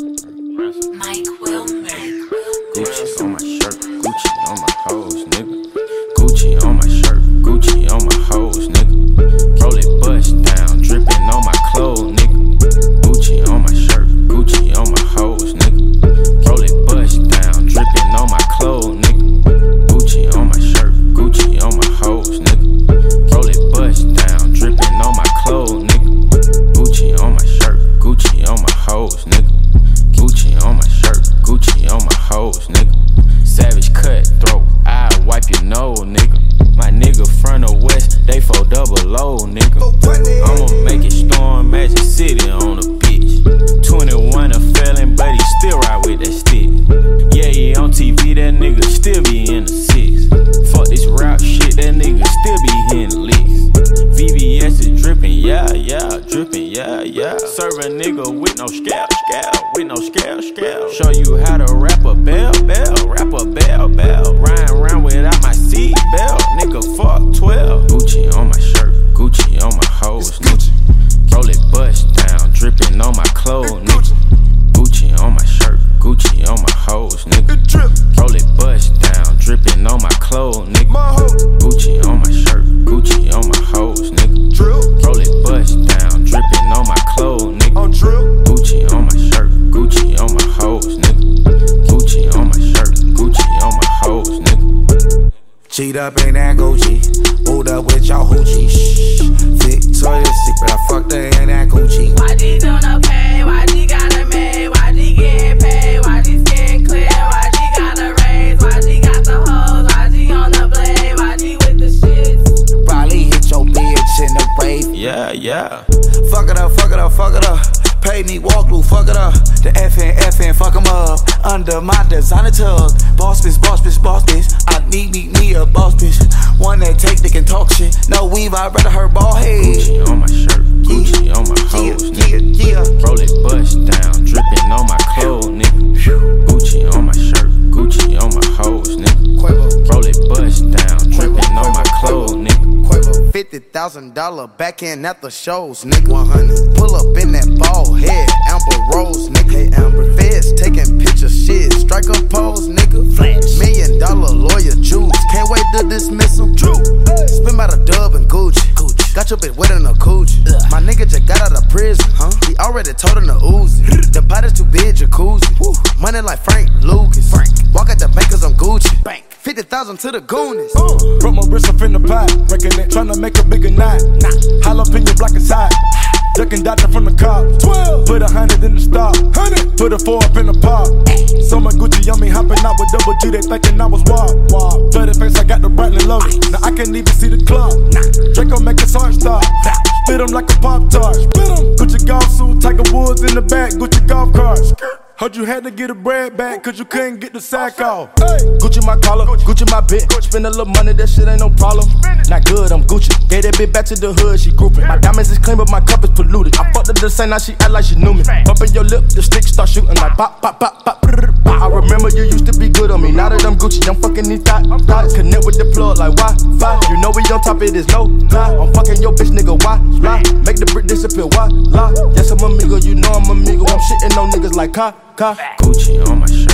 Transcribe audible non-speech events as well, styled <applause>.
Mike Wilmer. Savage cutthroat, I wipe your nose, nigga. My nigga front or west, they for double O, nigga. I'ma make it storm Magic City on a bitch. 21 a felon, but he still ride with that stick. Yeah, he on TV, that nigga still be in the six. Fuck this rap shit, that nigga still be hitting licks. VVS is dripping, yeah, yeah, dripping, yeah, yeah. Serve a nigga no scale, scale, with no scale, scale. Show you how to rap a bell, bell, rap a bell, bell. Ride around without my seat belt, nigga, fuck Cheat up in that Gucci. Pulled up with y'all hoochie. Shh. Victoria's Secret, I fucked her in that Gucci. YG doing okay? YG got a maid? YG getting paid? YG skin clear? YG got a raise? YG got the hoes? YG on the blade? YG with the shits? Probably hit your bitch in the rave. Yeah, yeah. Me walk through, fuck it up. The FN, FN, fuck 'em up. Under my designer tug. Boss bitch, boss bitch, boss bitch. I need me, me a boss bitch. One that take, they can talk shit. No weave, I'd rather her ball head. Gucci on my shirt, Gucci on my Yeah, hoes, yeah, nigga. yeah. Roll it bust down, dripping $50,000 back in at the shows, nigga. 100. Pull up in that ball head, Amber Rose, nigga. Hey, Amber. Feds taking pictures, shit. Strike a pose, nigga. Flash. Million dollar lawyer, juice, Can't wait to dismiss him. True. Spin by the dub and Gucci. Gucci. Got your bitch wet in a coochie. My nigga just got out of prison. Huh? He already told him to ooze. <laughs> the pot is too big, jacuzzi. Woo. Money like Frank Lucas. Frank. Walk out 50,000 to the Goonies. Uh. Put my wrist up in the pot, breaking it, tryna make a bigger knot. Nah. Jalapeno block is hot. Ducking dodging from the cop. 12. Put a hundred in the stock. Hundred. Put a four up in the pot. So my Gucci on me hopping out with double G. They thinking I was wild. wild. Dirty face, I got the Bradley loaded. Now I can't even see the club. Nah. Draco make his heart stop. Spit him like a pop tart. Spit him. Gucci golf suit, Tiger Woods in the back. Gucci golf carts. Heard you had to get a bread back cause you couldn't get the sack off. Gucci my collar, Gucci my bit. Spend a little money, that shit ain't no problem. Not good, I'm Gucci. Gave that bitch back to the hood, she grouping. My diamonds is clean, but my cup is polluted. I fucked her the same, now she act like she knew me. Bumping your lip, the stick start shooting like pop, pop, pop, pop. I remember you used to be good on me. Now that I'm Gucci, I'm fucking these thoughts. thoughts. Connect with the plug like Wi-Fi. You know we on top, it is no lie. I'm fucking your bitch, nigga. Why lie? Make the brick disappear. Why lie? Yes, I'm amigo. You know I'm amigo. I'm shitting on niggas like Ka Ka. Gucci on my shirt,